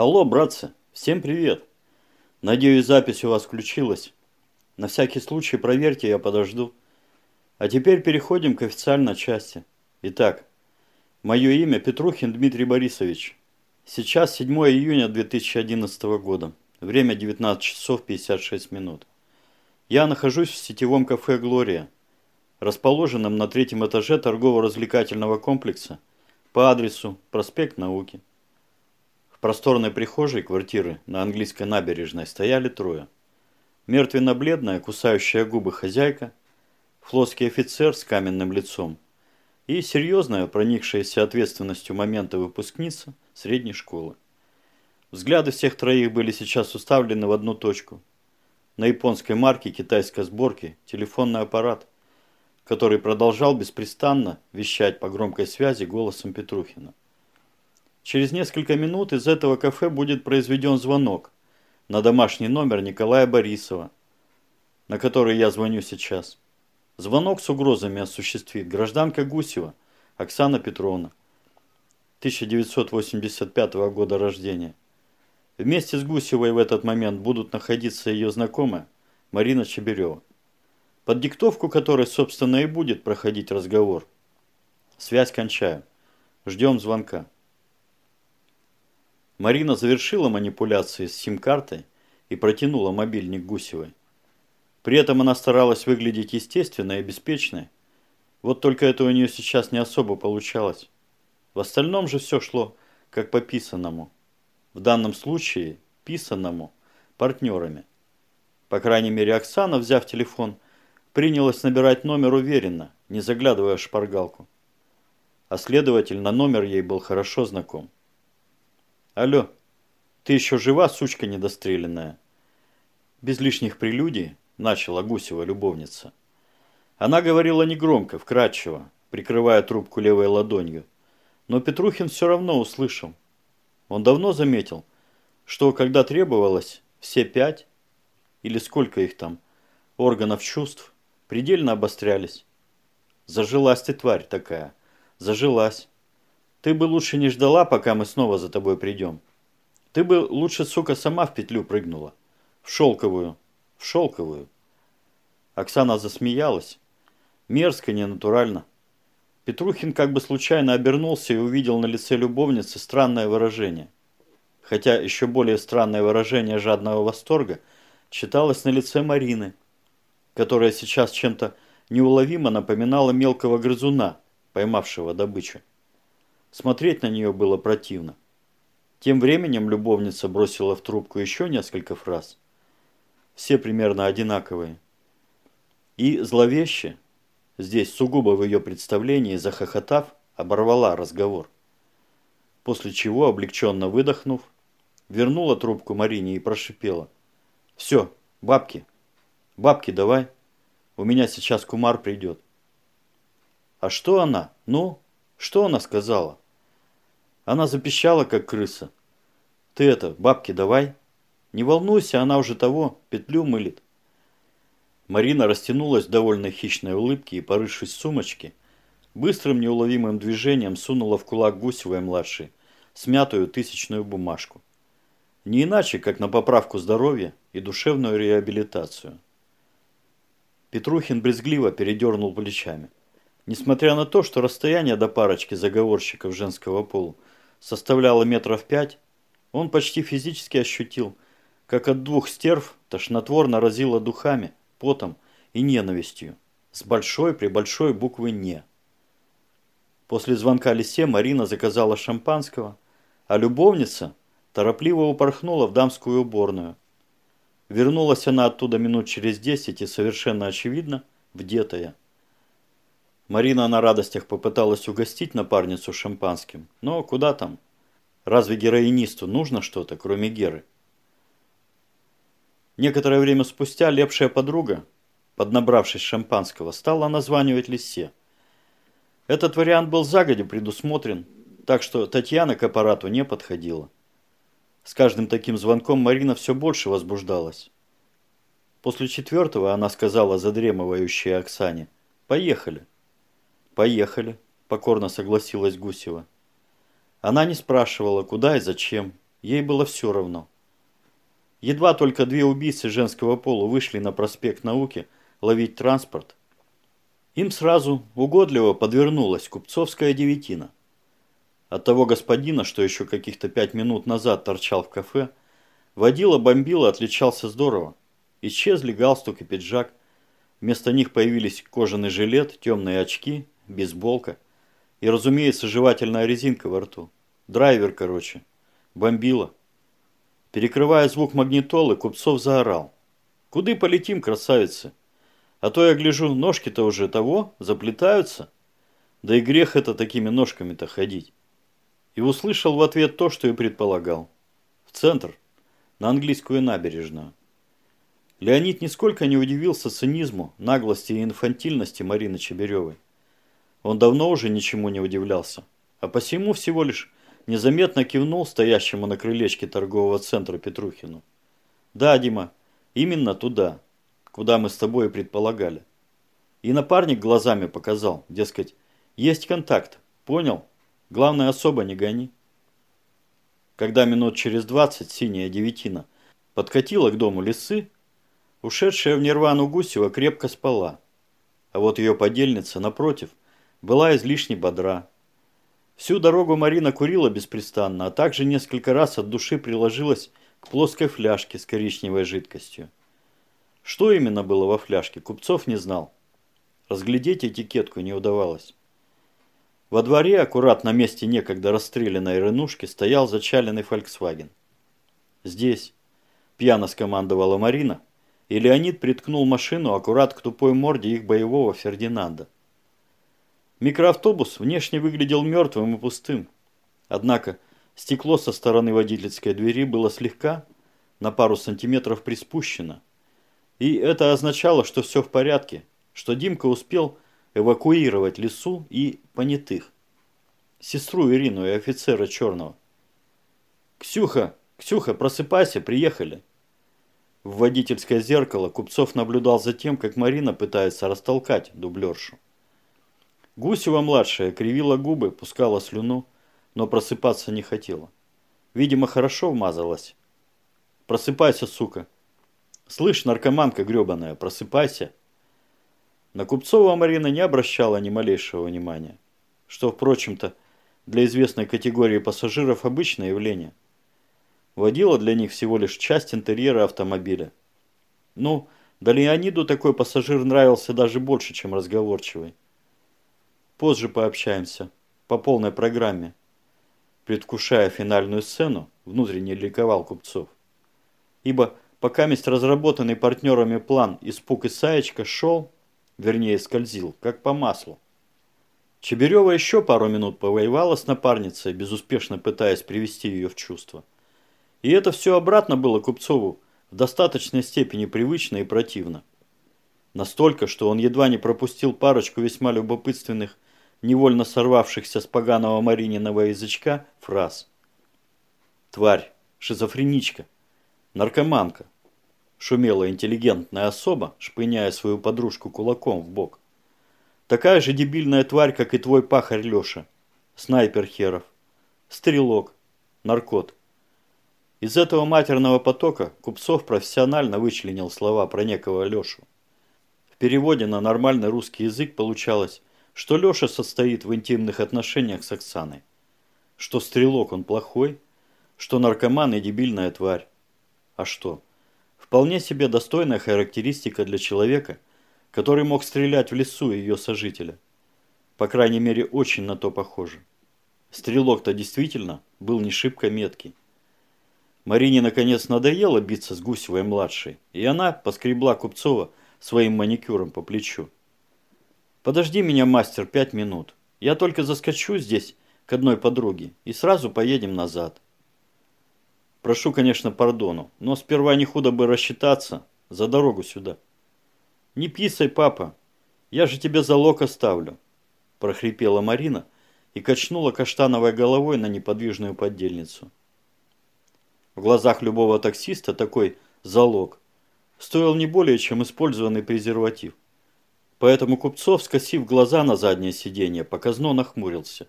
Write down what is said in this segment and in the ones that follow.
Алло, братцы, всем привет. Надеюсь, запись у вас включилась. На всякий случай проверьте, я подожду. А теперь переходим к официальной части. Итак, мое имя Петрухин Дмитрий Борисович. Сейчас 7 июня 2011 года. Время 19 часов 56 минут. Я нахожусь в сетевом кафе «Глория», расположенном на третьем этаже торгово-развлекательного комплекса по адресу проспект Науки. В просторной прихожей квартиры на английской набережной стояли трое. Мертвенно-бледная, кусающая губы хозяйка, флотский офицер с каменным лицом и серьезная, проникшаяся ответственностью момента выпускница средней школы. Взгляды всех троих были сейчас уставлены в одну точку. На японской марке китайской сборки телефонный аппарат, который продолжал беспрестанно вещать по громкой связи голосом Петрухина. Через несколько минут из этого кафе будет произведен звонок на домашний номер Николая Борисова, на который я звоню сейчас. Звонок с угрозами осуществит гражданка Гусева Оксана Петровна, 1985 года рождения. Вместе с Гусевой в этот момент будут находиться ее знакомая Марина Чеберева, под диктовку которой, собственно, и будет проходить разговор. Связь кончаю. Ждем звонка. Марина завершила манипуляции с сим-картой и протянула мобильник Гусевой. При этом она старалась выглядеть естественно и беспечной. Вот только это у нее сейчас не особо получалось. В остальном же все шло как по писанному. В данном случае писанному партнерами. По крайней мере Оксана, взяв телефон, принялась набирать номер уверенно, не заглядывая в шпаргалку. А следовательно, номер ей был хорошо знаком. Алло, ты еще жива, сучка недостреленная? Без лишних прелюдий начала Гусева любовница. Она говорила негромко, вкрадчиво, прикрывая трубку левой ладонью. Но Петрухин все равно услышал. Он давно заметил, что когда требовалось все пять, или сколько их там, органов чувств, предельно обострялись. Зажилась ты, тварь такая, зажилась. Ты бы лучше не ждала, пока мы снова за тобой придем. Ты бы лучше, сука, сама в петлю прыгнула. В шелковую. В шелковую. Оксана засмеялась. Мерзко, ненатурально. Петрухин как бы случайно обернулся и увидел на лице любовницы странное выражение. Хотя еще более странное выражение жадного восторга читалось на лице Марины, которая сейчас чем-то неуловимо напоминала мелкого грызуна, поймавшего добычу. Смотреть на нее было противно. Тем временем любовница бросила в трубку еще несколько фраз. Все примерно одинаковые. И зловеще, здесь сугубо в ее представлении, захохотав, оборвала разговор. После чего, облегченно выдохнув, вернула трубку Марине и прошипела. «Все, бабки, бабки давай, у меня сейчас кумар придет». «А что она? Ну?» Что она сказала? Она запищала, как крыса. Ты это, бабки давай. Не волнуйся, она уже того, петлю мылит. Марина растянулась в довольно хищной улыбке и, порывшись в сумочке, быстрым неуловимым движением сунула в кулак Гусевой-младшей смятую тысячную бумажку. Не иначе, как на поправку здоровья и душевную реабилитацию. Петрухин брезгливо передернул плечами. Несмотря на то, что расстояние до парочки заговорщиков женского пола составляло метров пять, он почти физически ощутил, как от двух стерв тошнотворно разило духами, потом и ненавистью, с большой при большой буквы «не». После звонка Лисе Марина заказала шампанского, а любовница торопливо упорхнула в дамскую уборную. Вернулась она оттуда минут через десять и совершенно очевидно, вдетая. Марина на радостях попыталась угостить напарницу шампанским. Но куда там? Разве героинисту нужно что-то, кроме Геры? Некоторое время спустя лепшая подруга, поднабравшись шампанского, стала названивать Лисе. Этот вариант был загодя предусмотрен, так что Татьяна к аппарату не подходила. С каждым таким звонком Марина все больше возбуждалась. После четвертого она сказала задремывающей Оксане «Поехали». «Поехали», – покорно согласилась Гусева. Она не спрашивала, куда и зачем, ей было все равно. Едва только две убийцы женского пола вышли на проспект науки ловить транспорт, им сразу угодливо подвернулась купцовская девятина. От того господина, что еще каких-то пять минут назад торчал в кафе, водила бомбила отличался здорово. Исчезли галстук и пиджак, вместо них появились кожаный жилет, темные очки, бейсболка и, разумеется, жевательная резинка во рту. Драйвер, короче. Бомбила. Перекрывая звук магнитолы, Купцов заорал. «Куды полетим, красавицы? А то я гляжу, ножки-то уже того, заплетаются. Да и грех это такими ножками-то ходить». И услышал в ответ то, что и предполагал. В центр, на английскую набережную. Леонид нисколько не удивился цинизму, наглости и инфантильности Марины Чеберевой. Он давно уже ничему не удивлялся, а посему всего лишь незаметно кивнул стоящему на крылечке торгового центра Петрухину. «Да, Дима, именно туда, куда мы с тобой и предполагали». И напарник глазами показал, дескать, есть контакт, понял? Главное, особо не гони. Когда минут через двадцать синяя девятина подкатила к дому лисы, ушедшая в нирвану Гусева крепко спала, а вот ее подельница, напротив, была излишне бодра. Всю дорогу Марина курила беспрестанно, а также несколько раз от души приложилась к плоской фляжке с коричневой жидкостью. Что именно было во фляжке, Купцов не знал. Разглядеть этикетку не удавалось. Во дворе, аккурат на месте некогда расстрелянной рынушки, стоял зачаленный «Фольксваген». «Здесь», – пьяно скомандовала Марина, и Леонид приткнул машину аккурат к тупой морде их боевого Фердинанда. Микроавтобус внешне выглядел мертвым и пустым. Однако стекло со стороны водительской двери было слегка, на пару сантиметров приспущено. И это означало, что все в порядке, что Димка успел эвакуировать лесу и понятых. Сестру Ирину и офицера Черного. «Ксюха, Ксюха, просыпайся, приехали!» В водительское зеркало Купцов наблюдал за тем, как Марина пытается растолкать дублершу. Гусева-младшая кривила губы, пускала слюну, но просыпаться не хотела. Видимо, хорошо вмазалась. «Просыпайся, сука!» «Слышь, наркоманка гребаная, просыпайся!» На Купцова Марина не обращала ни малейшего внимания, что, впрочем-то, для известной категории пассажиров обычное явление. Водила для них всего лишь часть интерьера автомобиля. Ну, да Леониду такой пассажир нравился даже больше, чем разговорчивый. Позже пообщаемся. По полной программе. Предвкушая финальную сцену, внутренне ликовал Купцов. Ибо пока месть разработанный партнерами план «Испуг и Саечка» шел, вернее скользил, как по маслу. Чеберева еще пару минут повоевала с напарницей, безуспешно пытаясь привести ее в чувство. И это все обратно было Купцову в достаточной степени привычно и противно. Настолько, что он едва не пропустил парочку весьма любопытственных невольно сорвавшихся с поганого Марининого язычка фраз. Тварь, шизофреничка, наркоманка, шумела интеллигентная особа, шпыняя свою подружку кулаком в бок. Такая же дебильная тварь, как и твой пахарь Леша, снайпер херов, стрелок, наркот. Из этого матерного потока Купцов профессионально вычленил слова про некого Лешу. В переводе на нормальный русский язык получалось что Леша состоит в интимных отношениях с Оксаной, что стрелок он плохой, что наркоман и дебильная тварь. А что? Вполне себе достойная характеристика для человека, который мог стрелять в лесу ее сожителя. По крайней мере, очень на то похоже. Стрелок-то действительно был не шибко меткий. Марине наконец надоело биться с Гусевой-младшей, и она поскребла Купцова своим маникюром по плечу. Подожди меня, мастер, пять минут. Я только заскочу здесь к одной подруге и сразу поедем назад. Прошу, конечно, пардону, но сперва не худо бы рассчитаться за дорогу сюда. Не писай, папа, я же тебе залог оставлю, прохрипела Марина и качнула каштановой головой на неподвижную поддельницу. В глазах любого таксиста такой залог стоил не более, чем использованный презерватив. Поэтому Купцов, скосив глаза на заднее сиденье, показно нахмурился.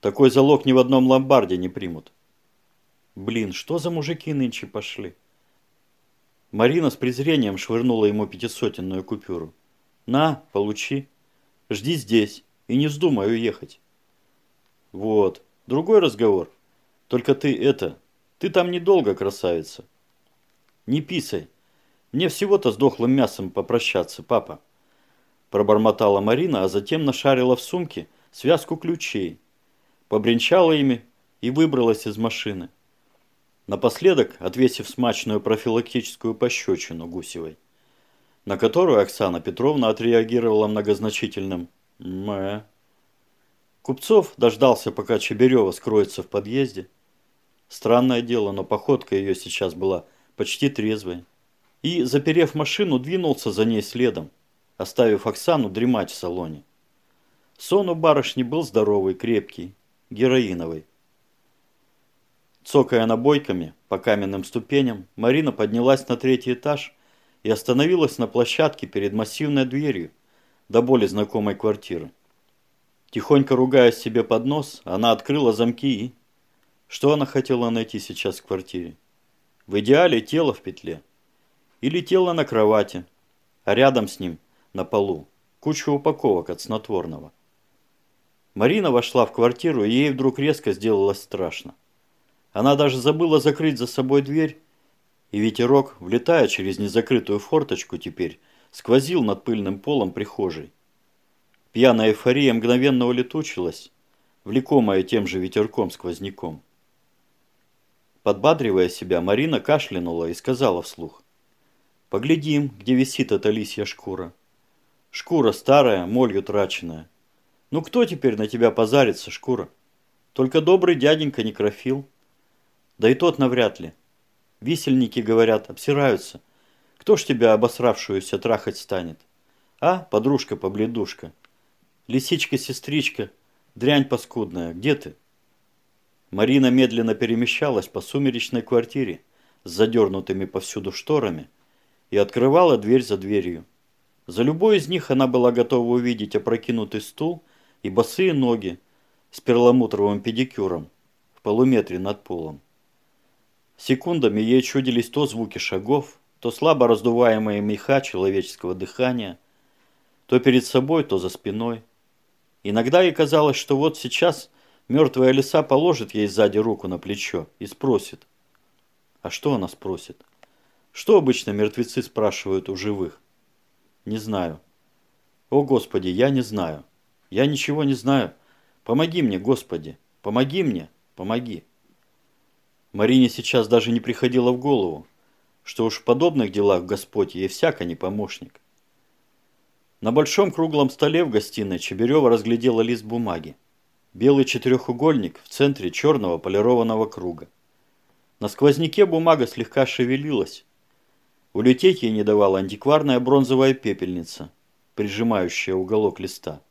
Такой залог ни в одном ломбарде не примут. Блин, что за мужики нынче пошли? Марина с презрением швырнула ему пятисотенную купюру. На, получи. Жди здесь и не вздумай уехать. Вот, другой разговор. Только ты это, ты там недолго, красавица. Не писай. Мне всего-то с дохлым мясом попрощаться, папа. Пробормотала Марина, а затем нашарила в сумке связку ключей. Побренчала ими и выбралась из машины. Напоследок, отвесив смачную профилактическую пощечину Гусевой, на которую Оксана Петровна отреагировала многозначительным «мэ». Купцов дождался, пока Чеберева скроется в подъезде. Странное дело, но походка ее сейчас была почти трезвой. И, заперев машину, двинулся за ней следом, оставив Оксану дремать в салоне. Сон у барышни был здоровый, крепкий, героиновый. Цокая набойками по каменным ступеням, Марина поднялась на третий этаж и остановилась на площадке перед массивной дверью до боли знакомой квартиры. Тихонько ругая себе под нос, она открыла замки и... Что она хотела найти сейчас в квартире? В идеале тело в петле. Или тело на кровати, а рядом с ним, на полу, куча упаковок от снотворного. Марина вошла в квартиру, и ей вдруг резко сделалось страшно. Она даже забыла закрыть за собой дверь, и ветерок, влетая через незакрытую форточку теперь, сквозил над пыльным полом прихожей. Пьяная эйфория мгновенно улетучилась, влекомая тем же ветерком-сквозняком. Подбадривая себя, Марина кашлянула и сказала вслух. «Поглядим, где висит эта лисья шкура. Шкура старая, молью траченная. Ну кто теперь на тебя позарится, шкура? Только добрый дяденька некрофил». Да и тот навряд ли. Висельники, говорят, обсираются. Кто ж тебя обосравшуюся трахать станет? А, подружка-побледушка? Лисичка-сестричка, дрянь паскудная, где ты? Марина медленно перемещалась по сумеречной квартире с задернутыми повсюду шторами и открывала дверь за дверью. За любой из них она была готова увидеть опрокинутый стул и босые ноги с перламутровым педикюром в полуметре над полом. Секундами ей чудились то звуки шагов, то слабо раздуваемые меха человеческого дыхания, то перед собой, то за спиной. Иногда ей казалось, что вот сейчас мертвая лиса положит ей сзади руку на плечо и спросит. А что она спросит? Что обычно мертвецы спрашивают у живых? Не знаю. О, Господи, я не знаю. Я ничего не знаю. Помоги мне, Господи. Помоги мне. Помоги. Марине сейчас даже не приходило в голову, что уж в подобных делах Господь ей всяко не помощник. На большом круглом столе в гостиной Чеберева разглядела лист бумаги. Белый четырехугольник в центре черного полированного круга. На сквозняке бумага слегка шевелилась. Улететь ей не давала антикварная бронзовая пепельница, прижимающая уголок листа.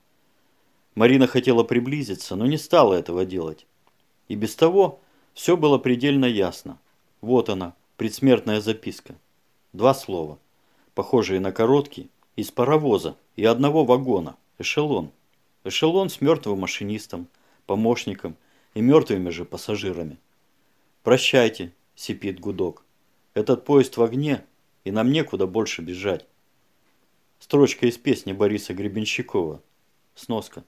Марина хотела приблизиться, но не стала этого делать. И без того все было предельно ясно. Вот она, предсмертная записка. Два слова, похожие на короткий, из паровоза и одного вагона, эшелон. Эшелон с мертвым машинистом, помощником и мертвыми же пассажирами. «Прощайте», – сипит гудок. «Этот поезд в огне, и нам некуда больше бежать». Строчка из песни Бориса Гребенщикова. Сноска.